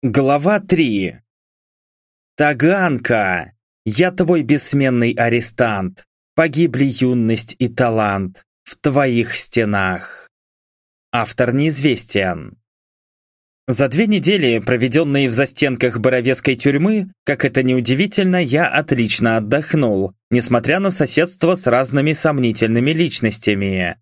Глава 3 Таганка! Я твой бессменный арестант. Погибли юность и талант в твоих стенах. Автор неизвестен. За две недели, проведенные в застенках Боровецкой тюрьмы, как это неудивительно, я отлично отдохнул, несмотря на соседство с разными сомнительными личностями.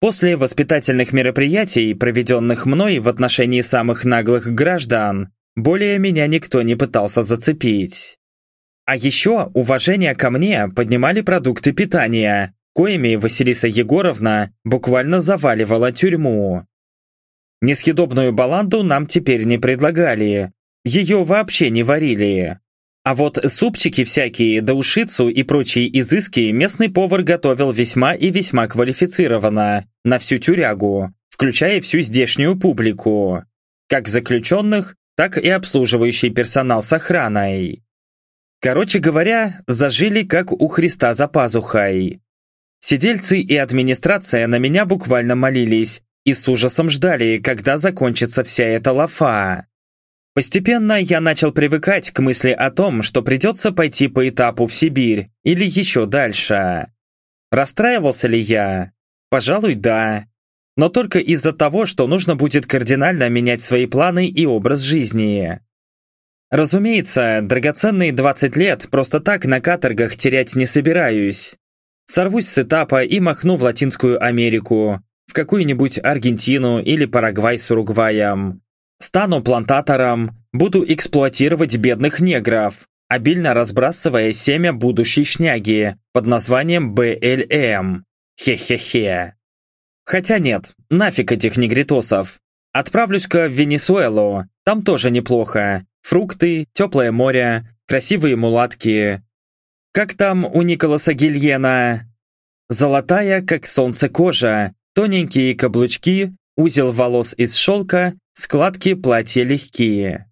После воспитательных мероприятий, проведенных мной в отношении самых наглых граждан, более меня никто не пытался зацепить. А еще уважение ко мне поднимали продукты питания, коими Василиса Егоровна буквально заваливала тюрьму. Несъедобную баланду нам теперь не предлагали, ее вообще не варили. А вот супчики всякие, даушицу и прочие изыски местный повар готовил весьма и весьма квалифицированно, на всю тюрягу, включая всю здешнюю публику. Как заключенных, так и обслуживающий персонал с охраной. Короче говоря, зажили как у Христа за пазухой. Сидельцы и администрация на меня буквально молились и с ужасом ждали, когда закончится вся эта лафа. Постепенно я начал привыкать к мысли о том, что придется пойти по этапу в Сибирь или еще дальше. Расстраивался ли я? Пожалуй, да. Но только из-за того, что нужно будет кардинально менять свои планы и образ жизни. Разумеется, драгоценные 20 лет просто так на каторгах терять не собираюсь. Сорвусь с этапа и махну в Латинскую Америку, в какую-нибудь Аргентину или Парагвай с Уругваем. Стану плантатором, буду эксплуатировать бедных негров, обильно разбрасывая семя будущей шняги под названием БЛМ. Хе-хе-хе. Хотя нет, нафиг этих негритосов. Отправлюсь-ка в Венесуэлу, там тоже неплохо. Фрукты, теплое море, красивые мулатки. Как там у Николаса Гильена? Золотая, как солнце кожа, тоненькие каблучки, узел волос из шелка, складки платья легкие.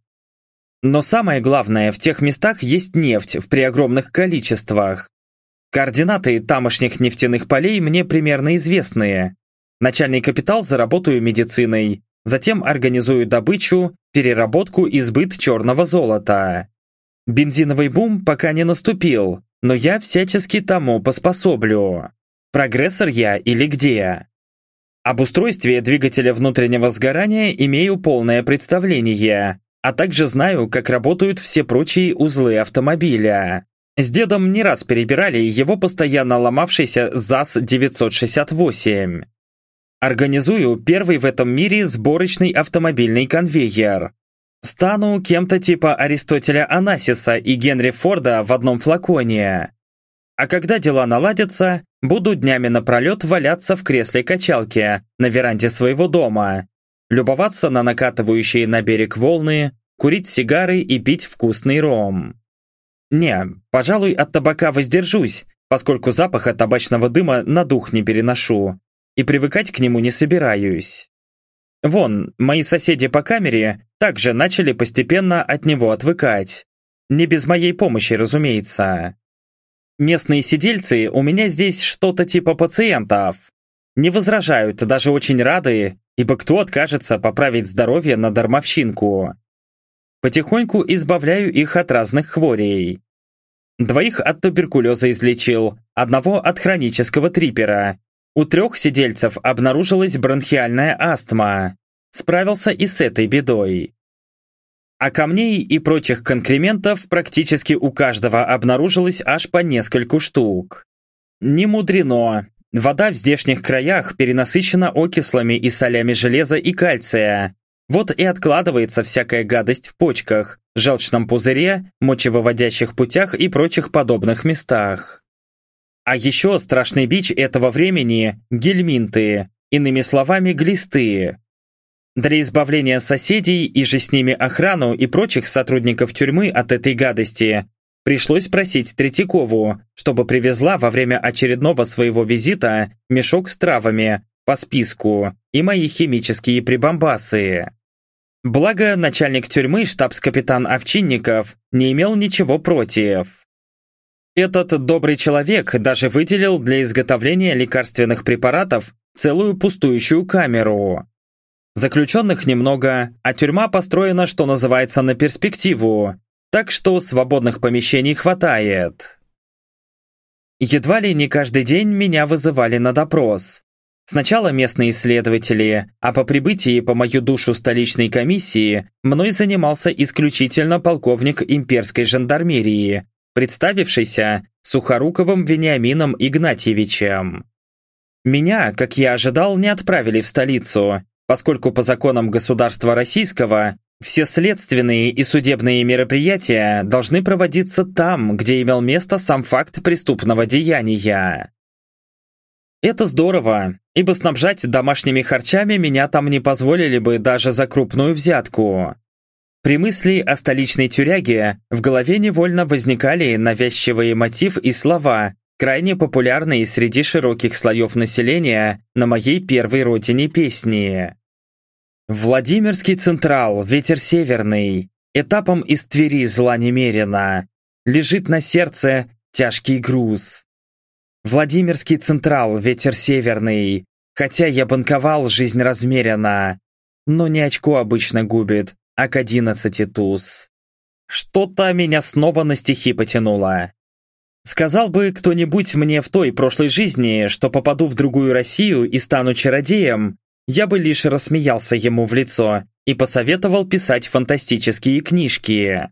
Но самое главное, в тех местах есть нефть в преогромных количествах. Координаты тамошних нефтяных полей мне примерно известны. Начальный капитал заработаю медициной, затем организую добычу, переработку и сбыт черного золота. Бензиновый бум пока не наступил, но я всячески тому поспособлю. Прогрессор я или где? Об устройстве двигателя внутреннего сгорания имею полное представление, а также знаю, как работают все прочие узлы автомобиля. С дедом не раз перебирали его постоянно ломавшийся ЗАЗ-968. Организую первый в этом мире сборочный автомобильный конвейер. Стану кем-то типа Аристотеля Анасиса и Генри Форда в одном флаконе. А когда дела наладятся, буду днями напролет валяться в кресле качалки на веранде своего дома, любоваться на накатывающие на берег волны, курить сигары и пить вкусный ром. Не, пожалуй, от табака воздержусь, поскольку запаха табачного дыма на дух не переношу, и привыкать к нему не собираюсь. Вон, мои соседи по камере также начали постепенно от него отвыкать. Не без моей помощи, разумеется. Местные сидельцы у меня здесь что-то типа пациентов. Не возражают, даже очень рады, ибо кто откажется поправить здоровье на дармовщинку. Потихоньку избавляю их от разных хворей. Двоих от туберкулеза излечил, одного от хронического трипера. У трех сидельцев обнаружилась бронхиальная астма. Справился и с этой бедой. А камней и прочих конкрементов практически у каждого обнаружилось аж по нескольку штук. Не мудрено. Вода в здешних краях перенасыщена окислами и солями железа и кальция. Вот и откладывается всякая гадость в почках, желчном пузыре, мочевыводящих путях и прочих подобных местах. А еще страшный бич этого времени – гельминты, иными словами, глисты. Для избавления соседей и же с ними охрану и прочих сотрудников тюрьмы от этой гадости пришлось просить Третьякову, чтобы привезла во время очередного своего визита мешок с травами по списку и мои химические прибамбасы. Благо, начальник тюрьмы, штабс-капитан Овчинников, не имел ничего против. Этот добрый человек даже выделил для изготовления лекарственных препаратов целую пустующую камеру. Заключенных немного, а тюрьма построена, что называется, на перспективу, так что свободных помещений хватает. Едва ли не каждый день меня вызывали на допрос. Сначала местные исследователи, а по прибытии по мою душу столичной комиссии мной занимался исключительно полковник имперской жандармерии, представившийся Сухоруковым Вениамином Игнатьевичем. Меня, как я ожидал, не отправили в столицу, поскольку по законам государства российского все следственные и судебные мероприятия должны проводиться там, где имел место сам факт преступного деяния. Это здорово, ибо снабжать домашними харчами меня там не позволили бы даже за крупную взятку. При мысли о столичной тюряге в голове невольно возникали навязчивые мотив и слова, крайне популярные среди широких слоев населения на моей первой родине песни. Владимирский Централ, ветер северный, этапом из Твери зла немерено, лежит на сердце тяжкий груз. Владимирский Централ, ветер северный. Хотя я банковал, жизнь размерена. Но не очко обычно губит, а к одиннадцати туз. Что-то меня снова на стихи потянуло. Сказал бы кто-нибудь мне в той прошлой жизни, что попаду в другую Россию и стану чародеем, я бы лишь рассмеялся ему в лицо и посоветовал писать фантастические книжки.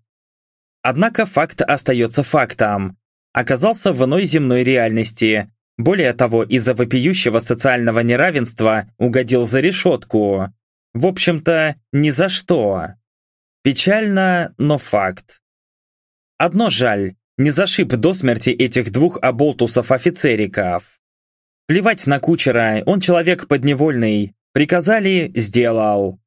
Однако факт остается фактом оказался в иной земной реальности. Более того, из-за вопиющего социального неравенства угодил за решетку. В общем-то, ни за что. Печально, но факт. Одно жаль, не зашиб до смерти этих двух оболтусов-офицериков. Плевать на кучера, он человек подневольный. Приказали – сделал.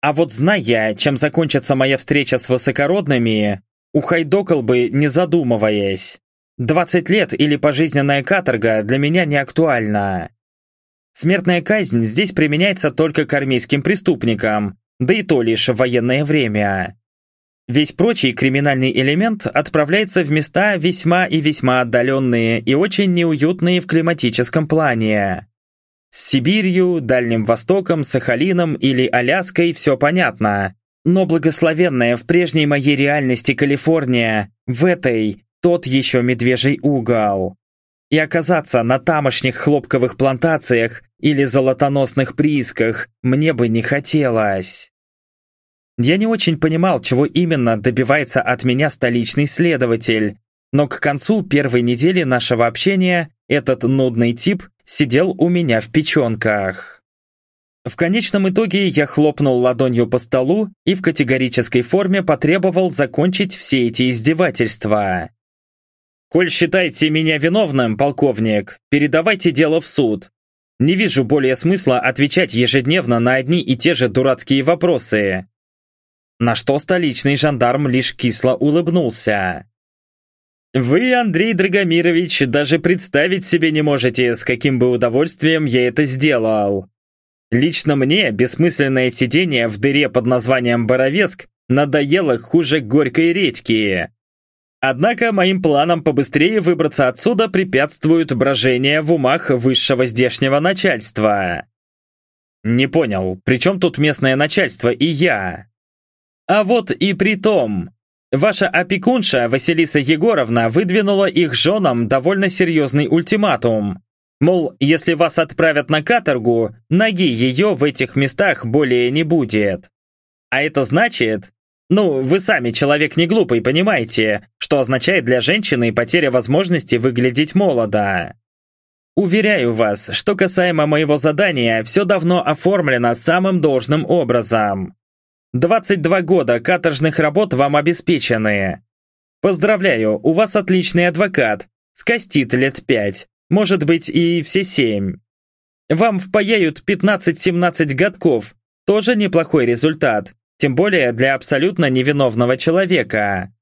А вот зная, чем закончится моя встреча с высокородными, ухайдокал бы, не задумываясь. 20 лет или пожизненная каторга для меня не актуальна. Смертная казнь здесь применяется только к армейским преступникам, да и то лишь в военное время. Весь прочий криминальный элемент отправляется в места весьма и весьма отдаленные и очень неуютные в климатическом плане. С Сибирью, Дальним Востоком, Сахалином или Аляской все понятно. Но благословенная в прежней моей реальности Калифорния, в этой, тот еще медвежий угол. И оказаться на тамошних хлопковых плантациях или золотоносных приисках мне бы не хотелось. Я не очень понимал, чего именно добивается от меня столичный следователь, но к концу первой недели нашего общения этот нудный тип сидел у меня в печенках. В конечном итоге я хлопнул ладонью по столу и в категорической форме потребовал закончить все эти издевательства. «Коль считаете меня виновным, полковник, передавайте дело в суд. Не вижу более смысла отвечать ежедневно на одни и те же дурацкие вопросы». На что столичный жандарм лишь кисло улыбнулся. «Вы, Андрей Драгомирович, даже представить себе не можете, с каким бы удовольствием я это сделал. Лично мне бессмысленное сидение в дыре под названием Боровеск надоело хуже горькой редьки. Однако моим планам побыстрее выбраться отсюда препятствуют брожение в умах высшего здешнего начальства. Не понял, при чем тут местное начальство и я? А вот и при том. Ваша опекунша Василиса Егоровна выдвинула их женам довольно серьезный ультиматум. Мол, если вас отправят на каторгу, ноги ее в этих местах более не будет. А это значит, ну, вы сами человек не глупый, понимаете, что означает для женщины потеря возможности выглядеть молодо. Уверяю вас, что касаемо моего задания, все давно оформлено самым должным образом. 22 года каторжных работ вам обеспечены. Поздравляю, у вас отличный адвокат, скостит лет 5, может быть и все 7. Вам впаяют 15-17 годков, тоже неплохой результат. Тем более для абсолютно невиновного человека.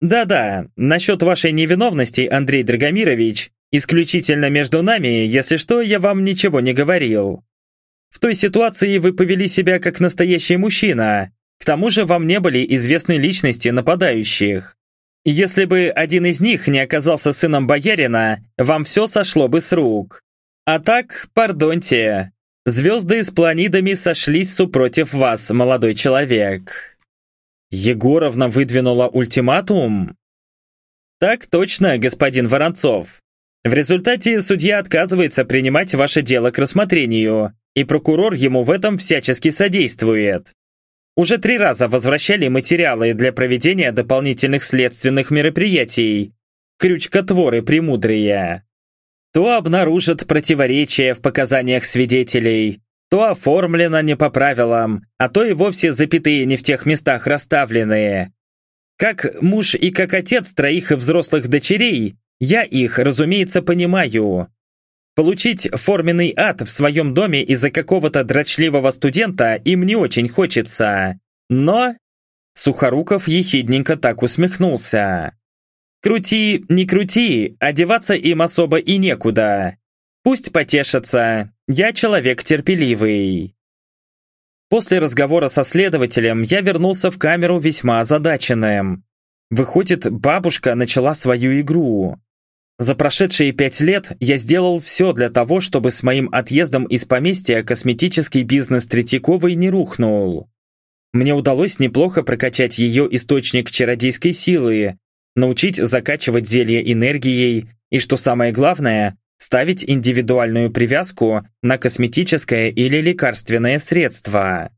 Да-да, насчет вашей невиновности, Андрей Драгомирович, исключительно между нами, если что, я вам ничего не говорил. В той ситуации вы повели себя как настоящий мужчина. К тому же вам не были известны личности нападающих. Если бы один из них не оказался сыном боярина, вам все сошло бы с рук. А так, пардоньте, Звезды с планидами сошлись супротив вас, молодой человек. Егоровна выдвинула ультиматум? Так точно, господин Воронцов. В результате судья отказывается принимать ваше дело к рассмотрению, и прокурор ему в этом всячески содействует. Уже три раза возвращали материалы для проведения дополнительных следственных мероприятий. Крючкотворы премудрые то обнаружат противоречия в показаниях свидетелей, то оформлено не по правилам, а то и вовсе запятые не в тех местах расставленные. Как муж и как отец троих взрослых дочерей, я их, разумеется, понимаю. Получить форменный ад в своем доме из-за какого-то дрочливого студента им не очень хочется. Но... Сухоруков ехидненько так усмехнулся. Крути, не крути, одеваться им особо и некуда. Пусть потешатся, я человек терпеливый. После разговора со следователем я вернулся в камеру весьма озадаченным. Выходит, бабушка начала свою игру. За прошедшие пять лет я сделал все для того, чтобы с моим отъездом из поместья косметический бизнес Третьяковой не рухнул. Мне удалось неплохо прокачать ее источник чародейской силы, научить закачивать зелье энергией и, что самое главное, ставить индивидуальную привязку на косметическое или лекарственное средство.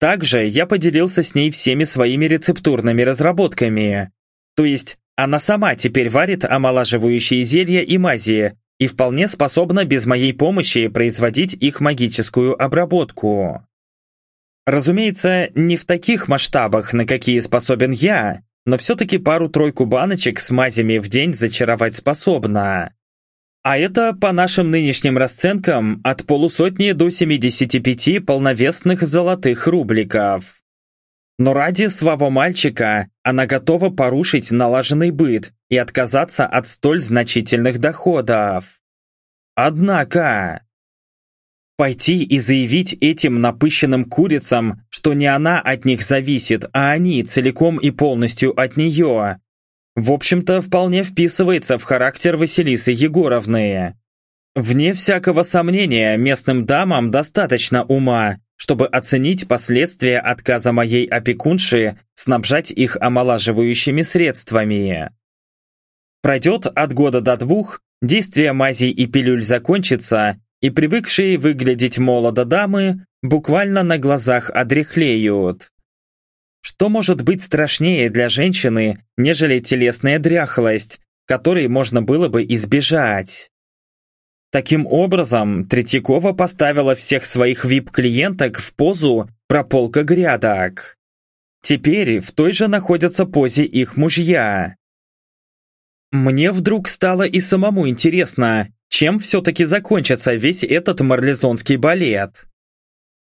Также я поделился с ней всеми своими рецептурными разработками. То есть она сама теперь варит омолаживающие зелья и мази и вполне способна без моей помощи производить их магическую обработку. Разумеется, не в таких масштабах, на какие способен я, но все-таки пару-тройку баночек с мазями в день зачаровать способна. А это, по нашим нынешним расценкам, от полусотни до 75 полновесных золотых рубликов. Но ради своего мальчика она готова порушить налаженный быт и отказаться от столь значительных доходов. Однако... Пойти и заявить этим напыщенным курицам, что не она от них зависит, а они целиком и полностью от нее. В общем-то, вполне вписывается в характер Василисы Егоровны. Вне всякого сомнения, местным дамам достаточно ума, чтобы оценить последствия отказа моей опекунши снабжать их омолаживающими средствами. Пройдет от года до двух, действие мазей и пилюль закончится, и привыкшие выглядеть молодо дамы буквально на глазах одряхлеют. Что может быть страшнее для женщины, нежели телесная дряхлость, которой можно было бы избежать? Таким образом, Третьякова поставила всех своих вип-клиенток в позу прополка грядок. Теперь в той же находятся позе их мужья. Мне вдруг стало и самому интересно, чем все-таки закончится весь этот марлезонский балет?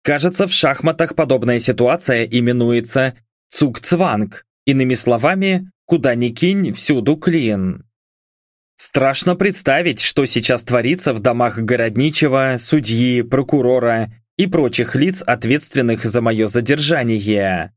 Кажется, в шахматах подобная ситуация именуется цук-цванг, иными словами, куда ни кинь, всюду клин. Страшно представить, что сейчас творится в домах городничего, судьи, прокурора и прочих лиц, ответственных за мое задержание.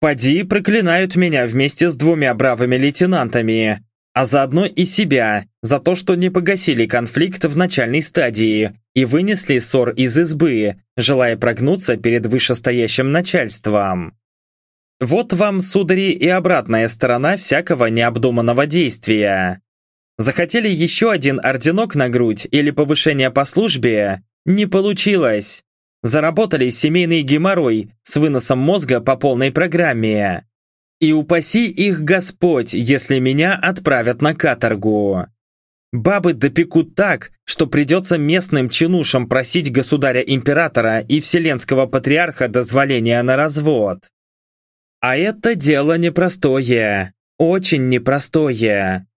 Поди проклинают меня вместе с двумя бравыми лейтенантами, а заодно и себя за то, что не погасили конфликт в начальной стадии и вынесли ссор из избы, желая прогнуться перед вышестоящим начальством. Вот вам, судари, и обратная сторона всякого необдуманного действия. Захотели еще один орденок на грудь или повышение по службе? Не получилось. Заработали семейный геморрой с выносом мозга по полной программе. И упаси их Господь, если меня отправят на каторгу. Бабы допекут так, что придется местным чинушам просить государя-императора и вселенского патриарха дозволения на развод. А это дело непростое, очень непростое.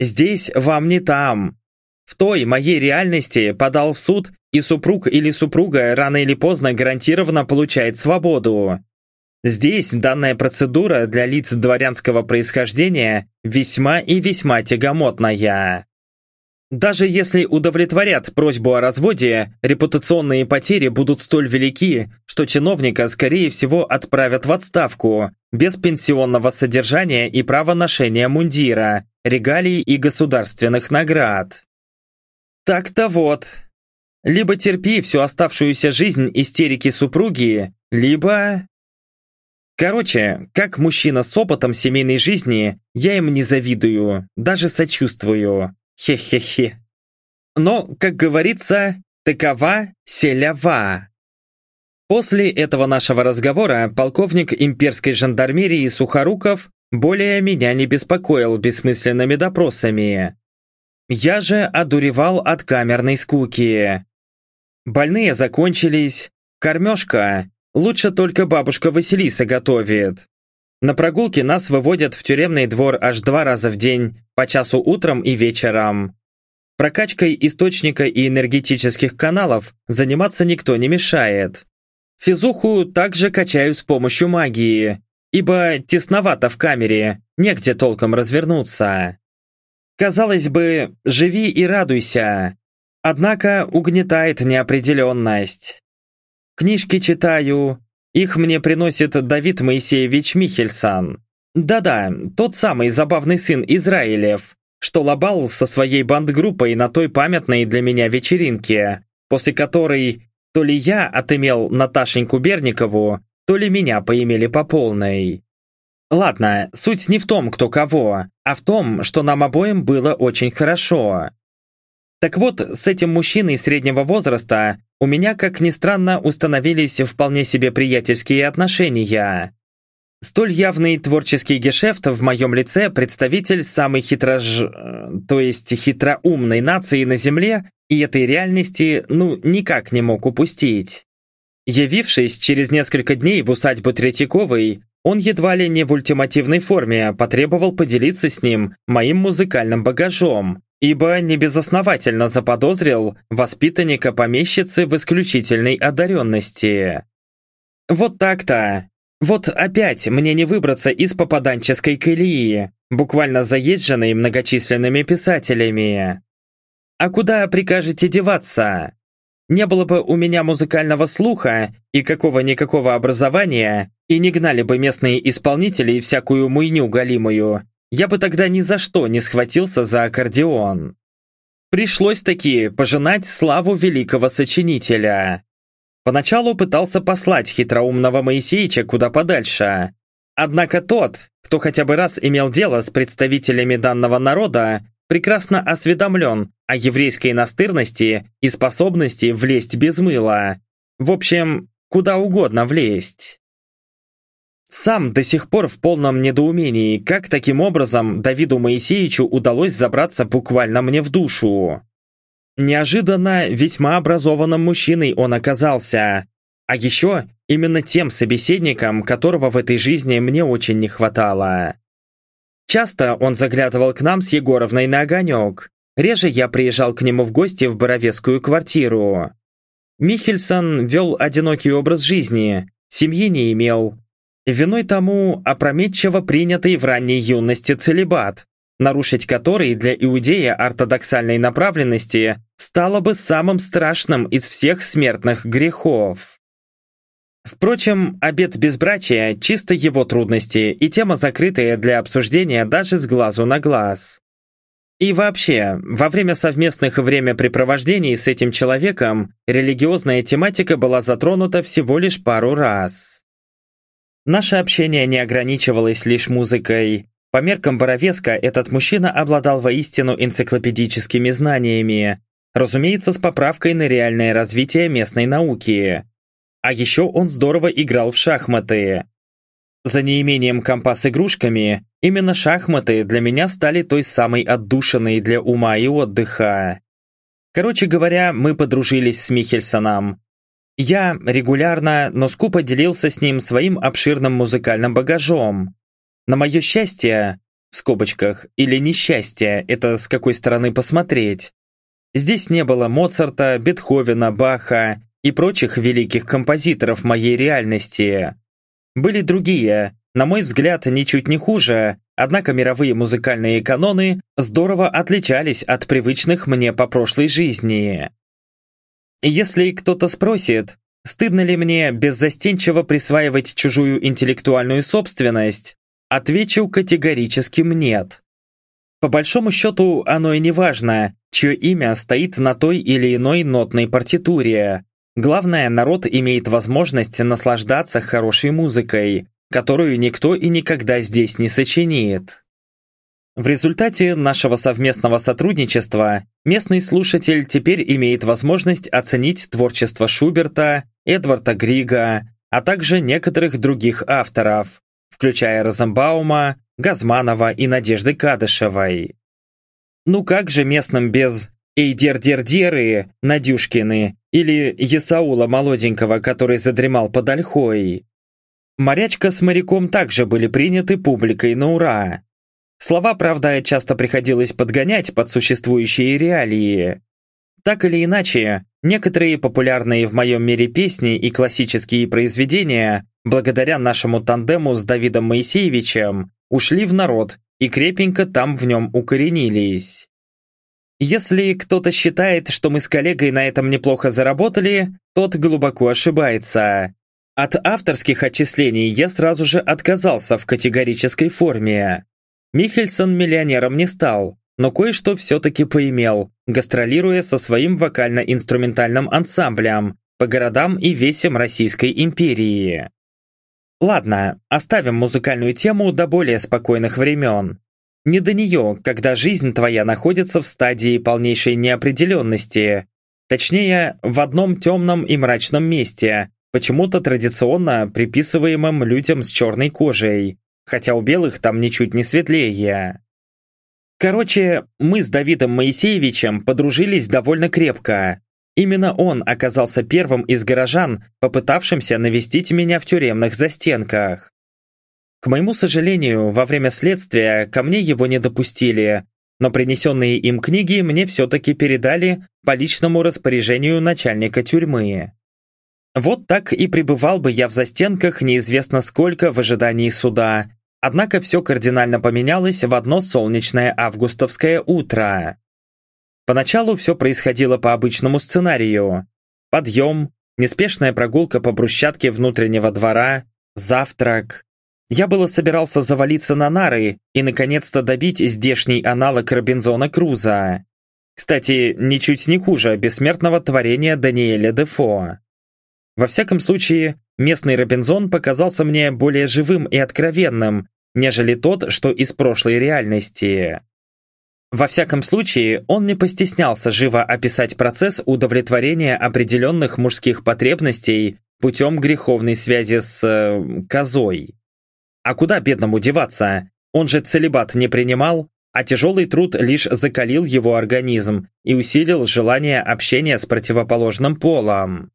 Здесь вам не там. В той моей реальности подал в суд, и супруг или супруга рано или поздно гарантированно получает свободу. Здесь данная процедура для лиц дворянского происхождения весьма и весьма тягомотная. Даже если удовлетворят просьбу о разводе, репутационные потери будут столь велики, что чиновника, скорее всего, отправят в отставку, без пенсионного содержания и права ношения мундира, регалий и государственных наград. Так-то вот. либо терпи всю оставшуюся жизнь истерики супруги, либо... Короче, как мужчина с опытом семейной жизни, я им не завидую, даже сочувствую. Хе-хе-хе. Но, как говорится, такова селява. После этого нашего разговора полковник имперской жандармерии Сухоруков более меня не беспокоил бессмысленными допросами. Я же одуревал от камерной скуки. Больные закончились, кормежка, лучше только бабушка Василиса готовит. На прогулке нас выводят в тюремный двор аж два раза в день, по часу утром и вечером. Прокачкой источника и энергетических каналов заниматься никто не мешает. Физуху также качаю с помощью магии, ибо тесновато в камере, негде толком развернуться. Казалось бы, живи и радуйся, однако угнетает неопределенность. Книжки читаю, их мне приносит Давид Моисеевич Михельсон. Да-да, тот самый забавный сын Израилев, что лобал со своей бандгруппой на той памятной для меня вечеринке, после которой то ли я отымел Наташеньку Берникову, то ли меня поимели по полной. Ладно, суть не в том, кто кого, а в том, что нам обоим было очень хорошо. Так вот, с этим мужчиной среднего возраста у меня, как ни странно, установились вполне себе приятельские отношения. Столь явный творческий гешефт в моем лице представитель самой хитрож... то есть хитроумной нации на Земле и этой реальности, ну, никак не мог упустить. Явившись через несколько дней в усадьбу Третьяковой, он едва ли не в ультимативной форме потребовал поделиться с ним моим музыкальным багажом, ибо небезосновательно заподозрил воспитанника помещицы в исключительной одаренности. Вот так-то. Вот опять мне не выбраться из попаданческой колеи, буквально заезженной многочисленными писателями. А куда прикажете деваться? Не было бы у меня музыкального слуха и какого-никакого образования, и не гнали бы местные исполнители всякую муйню галимую, я бы тогда ни за что не схватился за аккордеон. Пришлось таки пожинать славу великого сочинителя. Поначалу пытался послать хитроумного Моисеича куда подальше. Однако тот, кто хотя бы раз имел дело с представителями данного народа, прекрасно осведомлен о еврейской настырности и способности влезть без мыла. В общем, куда угодно влезть. Сам до сих пор в полном недоумении, как таким образом Давиду Моисеевичу удалось забраться буквально мне в душу. Неожиданно весьма образованным мужчиной он оказался, а еще именно тем собеседником, которого в этой жизни мне очень не хватало. Часто он заглядывал к нам с Егоровной на огонек. Реже я приезжал к нему в гости в Боровецкую квартиру. Михельсон вел одинокий образ жизни, семьи не имел. Виной тому опрометчиво принятый в ранней юности целебат, нарушить который для иудея ортодоксальной направленности стало бы самым страшным из всех смертных грехов. Впрочем, обет безбрачия – чисто его трудности и тема, закрытая для обсуждения даже с глазу на глаз. И вообще, во время совместных времяпрепровождений с этим человеком религиозная тематика была затронута всего лишь пару раз. Наше общение не ограничивалось лишь музыкой. По меркам Боровеска этот мужчина обладал воистину энциклопедическими знаниями, разумеется, с поправкой на реальное развитие местной науки. А еще он здорово играл в шахматы. За неимением компа с игрушками, именно шахматы для меня стали той самой отдушиной для ума и отдыха. Короче говоря, мы подружились с Михельсоном. Я регулярно, но скупо делился с ним своим обширным музыкальным багажом. На мое счастье, в скобочках, или несчастье, это с какой стороны посмотреть, здесь не было Моцарта, Бетховена, Баха и прочих великих композиторов моей реальности. Были другие, на мой взгляд, ничуть не хуже, однако мировые музыкальные каноны здорово отличались от привычных мне по прошлой жизни. Если кто-то спросит, стыдно ли мне беззастенчиво присваивать чужую интеллектуальную собственность, отвечу категорически нет. По большому счету, оно и не важно, чье имя стоит на той или иной нотной партитуре. Главное, народ имеет возможность наслаждаться хорошей музыкой, которую никто и никогда здесь не сочинит. В результате нашего совместного сотрудничества местный слушатель теперь имеет возможность оценить творчество Шуберта, Эдварда Грига, а также некоторых других авторов, включая Розенбаума, Газманова и Надежды Кадышевой. Ну как же местным без Эйдер-дер-деры, Надюшкины или Есаула молоденького, который задремал под ольхой? Морячка с моряком также были приняты публикой на ура. Слова, правда, часто приходилось подгонять под существующие реалии. Так или иначе, некоторые популярные в моем мире песни и классические произведения, благодаря нашему тандему с Давидом Моисеевичем, ушли в народ и крепенько там в нем укоренились. Если кто-то считает, что мы с коллегой на этом неплохо заработали, тот глубоко ошибается. От авторских отчислений я сразу же отказался в категорической форме. Михельсон миллионером не стал, но кое-что все-таки поимел, гастролируя со своим вокально-инструментальным ансамблем по городам и весям Российской империи. Ладно, оставим музыкальную тему до более спокойных времен. Не до нее, когда жизнь твоя находится в стадии полнейшей неопределенности. Точнее, в одном темном и мрачном месте, почему-то традиционно приписываемым людям с черной кожей, хотя у белых там ничуть не светлее. Короче, мы с Давидом Моисеевичем подружились довольно крепко. Именно он оказался первым из горожан, попытавшимся навестить меня в тюремных застенках. К моему сожалению, во время следствия ко мне его не допустили, но принесенные им книги мне все-таки передали по личному распоряжению начальника тюрьмы. Вот так и пребывал бы я в застенках неизвестно сколько в ожидании суда, Однако все кардинально поменялось в одно солнечное августовское утро. Поначалу все происходило по обычному сценарию. Подъем, неспешная прогулка по брусчатке внутреннего двора, завтрак. Я было собирался завалиться на нары и наконец-то добить здешний аналог Робинзона Круза. Кстати, ничуть не хуже бессмертного творения Даниэля Дефо. Во всяком случае, местный Робинзон показался мне более живым и откровенным, нежели тот, что из прошлой реальности. Во всяком случае, он не постеснялся живо описать процесс удовлетворения определенных мужских потребностей путем греховной связи с... Э, козой. А куда бедному деваться? Он же целебат не принимал, а тяжелый труд лишь закалил его организм и усилил желание общения с противоположным полом.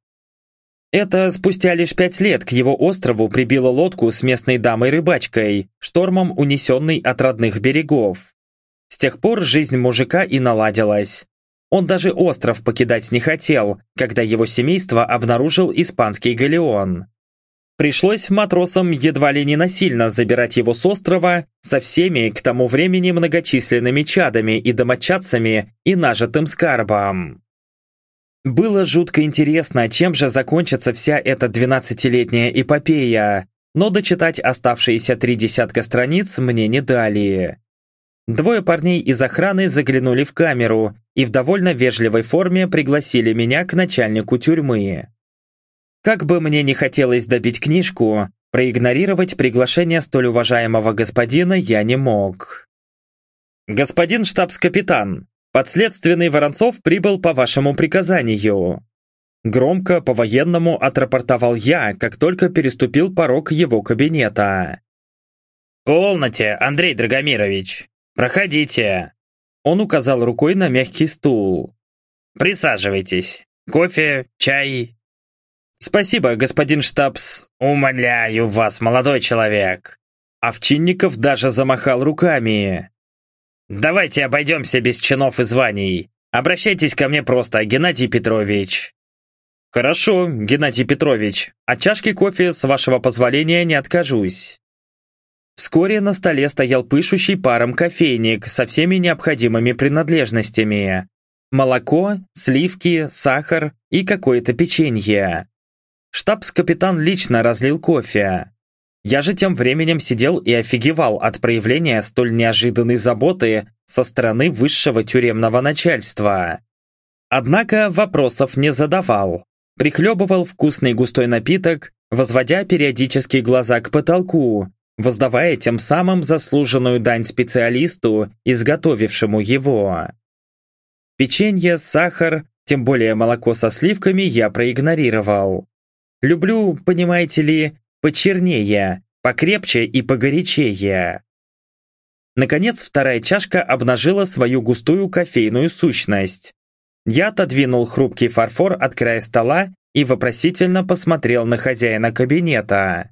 Это спустя лишь пять лет к его острову прибило лодку с местной дамой-рыбачкой, штормом унесенной от родных берегов. С тех пор жизнь мужика и наладилась. Он даже остров покидать не хотел, когда его семейство обнаружил испанский галеон. Пришлось матросам едва ли не насильно забирать его с острова со всеми к тому времени многочисленными чадами и домочадцами и нажитым скарбом. Было жутко интересно, чем же закончится вся эта 12-летняя эпопея, но дочитать оставшиеся три десятка страниц мне не дали. Двое парней из охраны заглянули в камеру и в довольно вежливой форме пригласили меня к начальнику тюрьмы. Как бы мне не хотелось добить книжку, проигнорировать приглашение столь уважаемого господина я не мог. «Господин штабс-капитан, Подследственный Воронцов прибыл по вашему приказанию. Громко, по-военному отрапортовал я, как только переступил порог его кабинета. «Полноте, Андрей Драгомирович! Проходите!» Он указал рукой на мягкий стул. «Присаживайтесь. Кофе, чай?» «Спасибо, господин штабс. Умоляю вас, молодой человек!» Овчинников даже замахал руками. Давайте обойдемся без чинов и званий. Обращайтесь ко мне просто, Геннадий Петрович. Хорошо, Геннадий Петрович. От чашки кофе, с вашего позволения, не откажусь. Вскоре на столе стоял пышущий паром кофейник со всеми необходимыми принадлежностями. Молоко, сливки, сахар и какое-то печенье. Штабс-капитан лично разлил кофе. Я же тем временем сидел и офигевал от проявления столь неожиданной заботы со стороны высшего тюремного начальства. Однако вопросов не задавал. Прихлебывал вкусный густой напиток, возводя периодически глаза к потолку, воздавая тем самым заслуженную дань специалисту, изготовившему его. Печенье, сахар, тем более молоко со сливками я проигнорировал. Люблю, понимаете ли, почернее, покрепче и погорячее. Наконец, вторая чашка обнажила свою густую кофейную сущность. Я отодвинул хрупкий фарфор от края стола и вопросительно посмотрел на хозяина кабинета.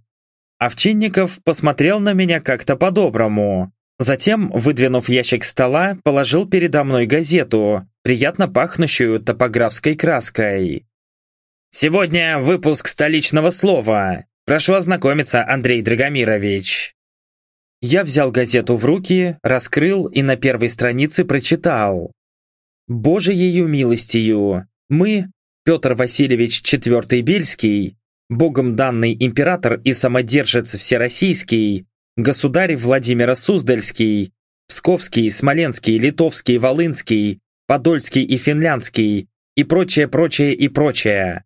Овчинников посмотрел на меня как-то по-доброму. Затем, выдвинув ящик стола, положил передо мной газету, приятно пахнущую топографской краской. «Сегодня выпуск столичного слова. Прошу ознакомиться, Андрей Драгомирович». Я взял газету в руки, раскрыл и на первой странице прочитал. «Божиею милостью мы, Петр Васильевич IV Бельский, богом данный император и самодержец всероссийский, государь Владимир Суздальский, Псковский, Смоленский, Литовский, Волынский, Подольский и Финляндский и прочее, прочее и прочее.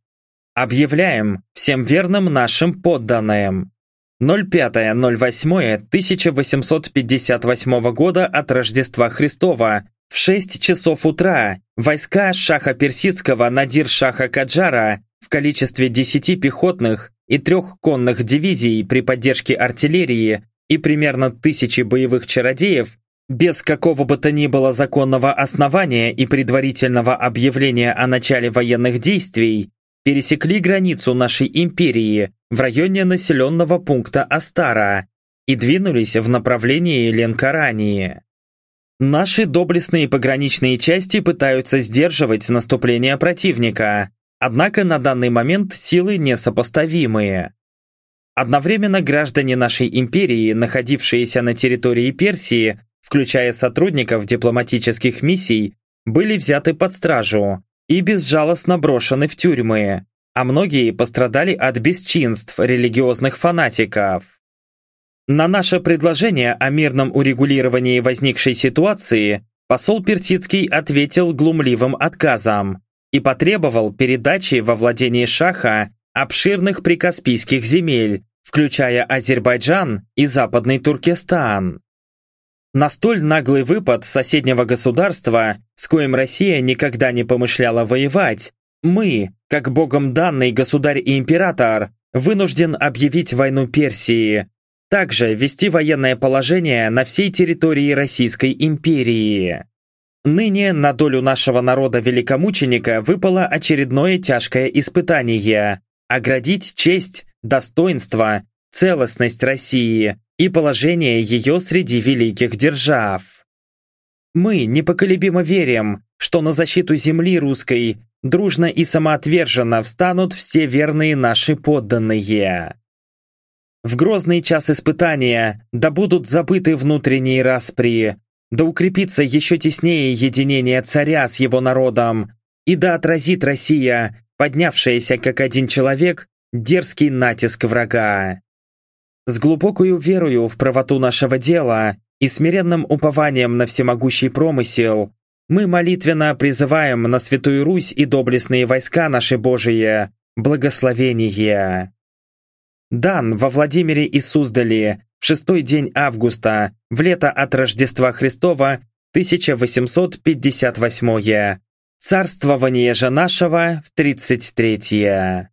Объявляем всем верным нашим подданным. 05.08.1858 года от Рождества Христова в 6 часов утра войска Шаха Персидского Надир Шаха Каджара в количестве 10 пехотных и трех конных дивизий при поддержке артиллерии и примерно тысячи боевых чародеев без какого бы то ни было законного основания и предварительного объявления о начале военных действий пересекли границу нашей империи в районе населенного пункта Астара и двинулись в направлении Ленкарании. Наши доблестные пограничные части пытаются сдерживать наступление противника, однако на данный момент силы несопоставимые. Одновременно граждане нашей империи, находившиеся на территории Персии, включая сотрудников дипломатических миссий, были взяты под стражу и безжалостно брошены в тюрьмы, а многие пострадали от бесчинств религиозных фанатиков. На наше предложение о мирном урегулировании возникшей ситуации посол Персидский ответил глумливым отказом и потребовал передачи во владение Шаха обширных прикаспийских земель, включая Азербайджан и Западный Туркестан. На столь наглый выпад соседнего государства, с коим Россия никогда не помышляла воевать, мы, как богом данный государь и император, вынужден объявить войну Персии, также ввести военное положение на всей территории Российской империи. Ныне на долю нашего народа великомученика выпало очередное тяжкое испытание – оградить честь, достоинство, целостность России и положение ее среди великих держав. Мы непоколебимо верим, что на защиту земли русской дружно и самоотверженно встанут все верные наши подданные. В грозный час испытания да будут забыты внутренние распри, да укрепится еще теснее единение царя с его народом, и да отразит Россия, поднявшаяся как один человек, дерзкий натиск врага. С глубокою верою в правоту нашего дела и смиренным упованием на всемогущий промысел мы молитвенно призываем на Святую Русь и доблестные войска наши Божие благословения. Дан во Владимире и Суздале в шестой день августа, в лето от Рождества Христова, 1858 Царствование же нашего в 33-е.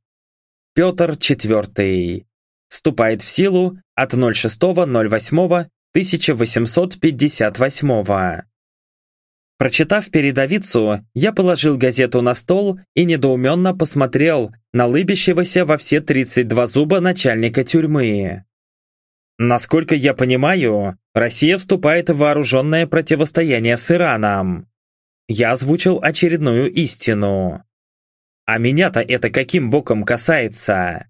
Петр IV. Вступает в силу от 06.08.1858. Прочитав передовицу, я положил газету на стол и недоуменно посмотрел на лыбящегося во все 32 зуба начальника тюрьмы. Насколько я понимаю, Россия вступает в вооруженное противостояние с Ираном. Я озвучил очередную истину. А меня-то это каким боком касается?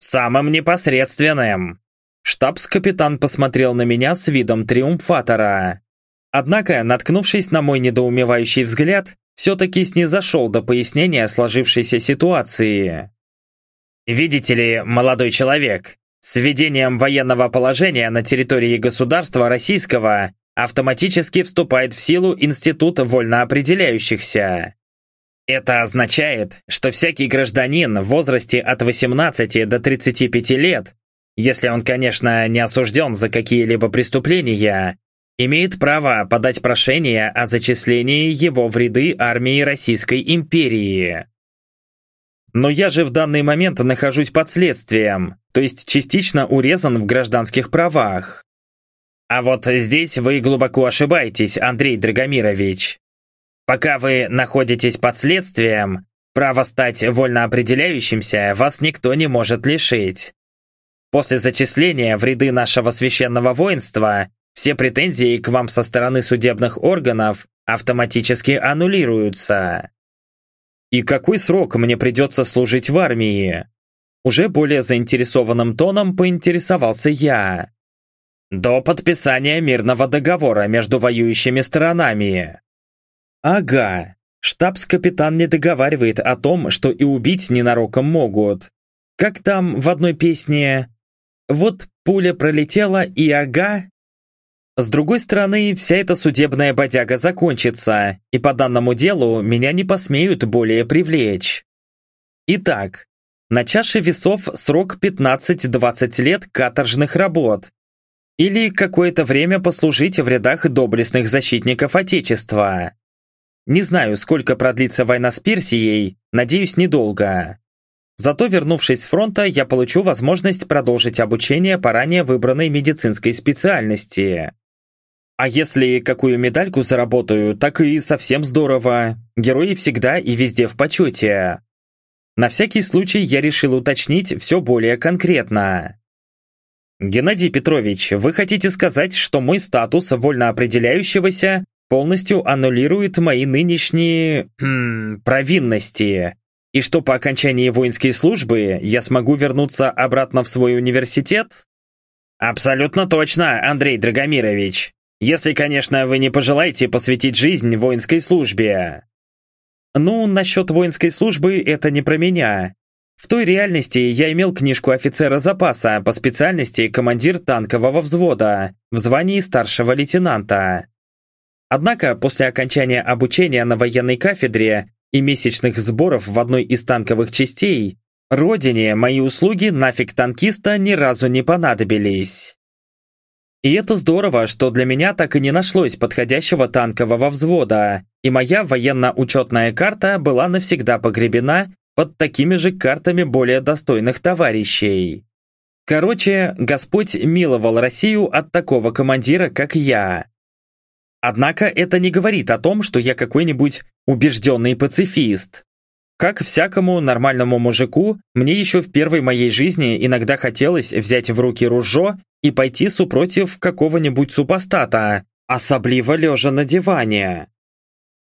Самым непосредственным. Штабс-капитан посмотрел на меня с видом триумфатора. Однако, наткнувшись на мой недоумевающий взгляд, все-таки снизошел до пояснения сложившейся ситуации. «Видите ли, молодой человек, с введением военного положения на территории государства российского автоматически вступает в силу институт вольноопределяющихся. Это означает, что всякий гражданин в возрасте от 18 до 35 лет, если он, конечно, не осужден за какие-либо преступления, имеет право подать прошение о зачислении его в ряды армии Российской империи. Но я же в данный момент нахожусь под следствием, то есть частично урезан в гражданских правах. А вот здесь вы глубоко ошибаетесь, Андрей Драгомирович. Пока вы находитесь под следствием, право стать вольно определяющимся вас никто не может лишить. После зачисления в ряды нашего священного воинства все претензии к вам со стороны судебных органов автоматически аннулируются. И какой срок мне придется служить в армии? Уже более заинтересованным тоном поинтересовался я. До подписания мирного договора между воюющими сторонами. Ага, штабс-капитан не договаривает о том, что и убить ненароком могут. Как там в одной песне? Вот пуля пролетела и ага. С другой стороны, вся эта судебная бодяга закончится, и по данному делу меня не посмеют более привлечь. Итак, на чаше весов срок 15-20 лет каторжных работ. Или какое-то время послужить в рядах доблестных защитников Отечества. Не знаю, сколько продлится война с Персией, надеюсь, недолго. Зато, вернувшись с фронта, я получу возможность продолжить обучение по ранее выбранной медицинской специальности. А если какую медальку заработаю, так и совсем здорово. Герои всегда и везде в почете. На всякий случай я решил уточнить все более конкретно. Геннадий Петрович, вы хотите сказать, что мой статус вольно определяющегося полностью аннулирует мои нынешние... Хм, провинности, и что по окончании воинской службы я смогу вернуться обратно в свой университет? Абсолютно точно, Андрей Драгомирович. Если, конечно, вы не пожелаете посвятить жизнь воинской службе. Ну, насчет воинской службы это не про меня. В той реальности я имел книжку офицера запаса по специальности командир танкового взвода в звании старшего лейтенанта. Однако после окончания обучения на военной кафедре и месячных сборов в одной из танковых частей, родине мои услуги нафиг танкиста ни разу не понадобились. И это здорово, что для меня так и не нашлось подходящего танкового взвода, и моя военно-учетная карта была навсегда погребена под такими же картами более достойных товарищей. Короче, Господь миловал Россию от такого командира, как я. Однако это не говорит о том, что я какой-нибудь убежденный пацифист. Как всякому нормальному мужику, мне еще в первой моей жизни иногда хотелось взять в руки ружье и пойти супротив какого-нибудь супостата, особливо лежа на диване.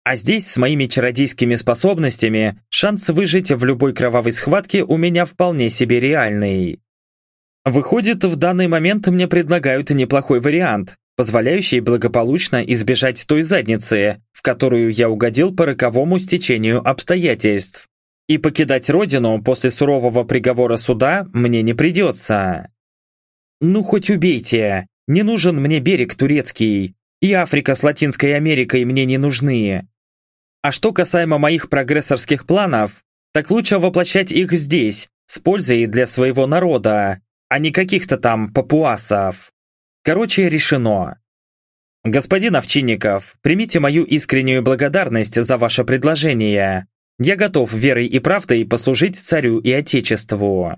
А здесь с моими чародейскими способностями шанс выжить в любой кровавой схватке у меня вполне себе реальный. Выходит, в данный момент мне предлагают неплохой вариант, позволяющий благополучно избежать той задницы, в которую я угодил по роковому стечению обстоятельств. И покидать родину после сурового приговора суда мне не придется. Ну хоть убейте. Не нужен мне берег турецкий. И Африка с Латинской Америкой мне не нужны. А что касаемо моих прогрессорских планов, так лучше воплощать их здесь, с пользой для своего народа, а не каких-то там папуасов. Короче, решено. Господин Овчинников, примите мою искреннюю благодарность за ваше предложение. Я готов верой и правдой послужить царю и отечеству.